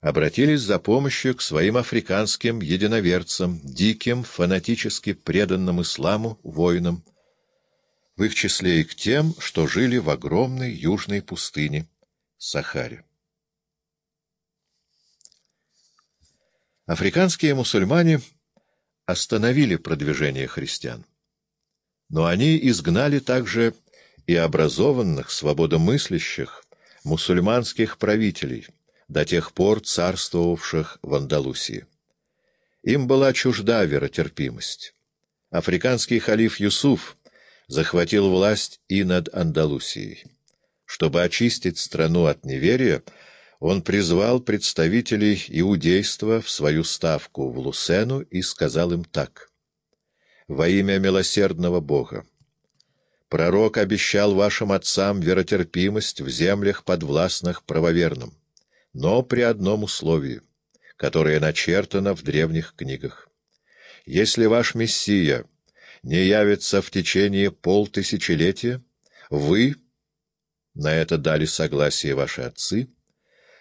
обратились за помощью к своим африканским единоверцам, диким, фанатически преданным исламу воинам, в их числе и к тем, что жили в огромной южной пустыне Сахаре. Африканские мусульмане остановили продвижение христиан, но они изгнали также и образованных, свободомыслящих, мусульманских правителей, до тех пор царствовавших в Андалусии. Им была чужда веротерпимость. Африканский халиф Юсуф захватил власть и над Андалусией. Чтобы очистить страну от неверия, он призвал представителей иудейства в свою ставку в Лусену и сказал им так. «Во имя милосердного Бога! Пророк обещал вашим отцам веротерпимость в землях подвластных правоверным, но при одном условии, которое начертано в древних книгах. Если ваш Мессия не явится в течение полтысячелетия, вы, на это дали согласие ваши отцы,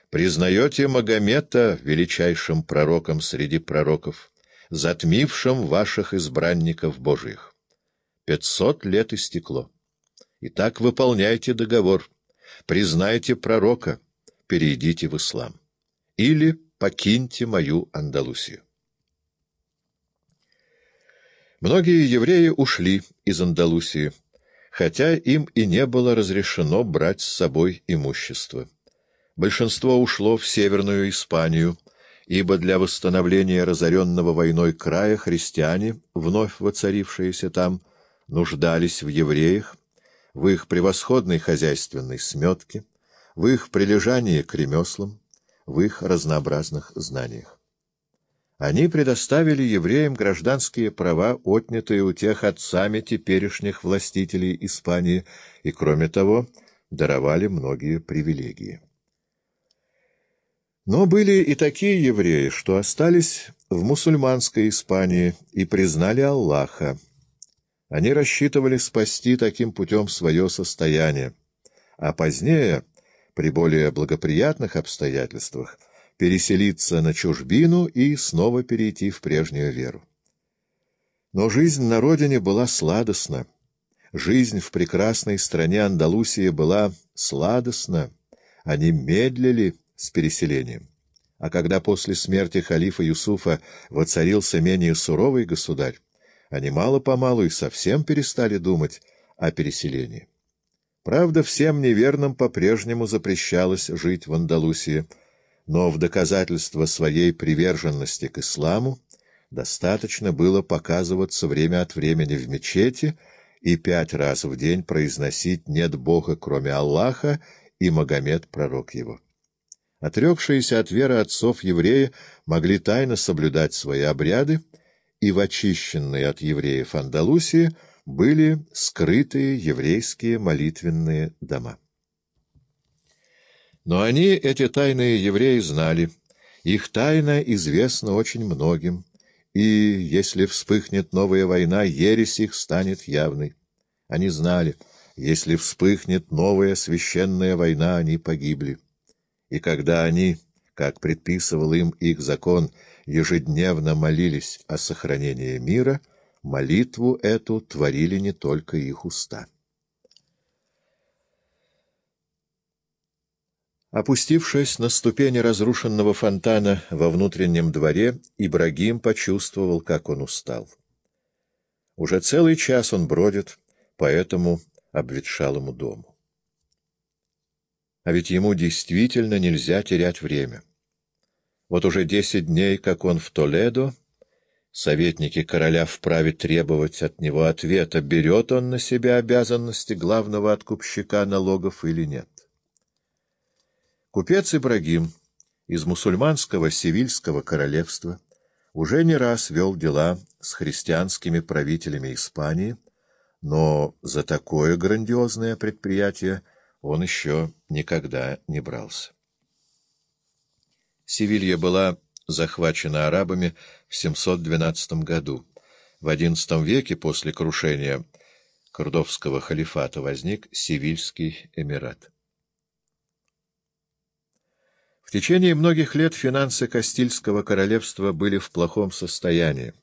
признаете Магомета величайшим пророком среди пророков, затмившим ваших избранников Божиих. Пятьсот лет истекло. Итак, выполняйте договор, признайте пророка, перейдите в ислам. Или покиньте мою Андалусию. Многие евреи ушли из Андалусии, хотя им и не было разрешено брать с собой имущество. Большинство ушло в Северную Испанию, ибо для восстановления разоренного войной края христиане, вновь воцарившиеся там, нуждались в евреях, в их превосходной хозяйственной сметке, в их прилежании к ремеслам, в их разнообразных знаниях. Они предоставили евреям гражданские права, отнятые у тех отцами теперешних властителей Испании, и, кроме того, даровали многие привилегии. Но были и такие евреи, что остались в мусульманской Испании и признали Аллаха. Они рассчитывали спасти таким путем свое состояние, а позднее, при более благоприятных обстоятельствах, переселиться на чужбину и снова перейти в прежнюю веру. Но жизнь на родине была сладостна. Жизнь в прекрасной стране Андалусии была сладостна. Они медлили с переселением. А когда после смерти халифа Юсуфа воцарился менее суровый государь, они мало-помалу и совсем перестали думать о переселении. Правда, всем неверным по-прежнему запрещалось жить в Андалусии — но в доказательство своей приверженности к исламу достаточно было показываться время от времени в мечети и пять раз в день произносить «нет Бога, кроме Аллаха» и «Магомед, пророк его». Отрекшиеся от веры отцов евреи могли тайно соблюдать свои обряды, и в очищенной от евреев Андалусии были скрытые еврейские молитвенные дома. Но они, эти тайные евреи, знали. Их тайна известна очень многим, и, если вспыхнет новая война, ересь их станет явной. Они знали, если вспыхнет новая священная война, они погибли. И когда они, как предписывал им их закон, ежедневно молились о сохранении мира, молитву эту творили не только их уста. Опустившись на ступени разрушенного фонтана во внутреннем дворе, Ибрагим почувствовал, как он устал. Уже целый час он бродит по этому обветшалому дому. А ведь ему действительно нельзя терять время. Вот уже десять дней, как он в Толедо, советники короля вправе требовать от него ответа, берет он на себя обязанности главного откупщика налогов или нет. Купец Ибрагим из мусульманского Севильского королевства уже не раз вел дела с христианскими правителями Испании, но за такое грандиозное предприятие он еще никогда не брался. Севилья была захвачена арабами в 712 году. В XI веке после крушения Кордовского халифата возник Севильский эмират. В течение многих лет финансы Кастильского королевства были в плохом состоянии.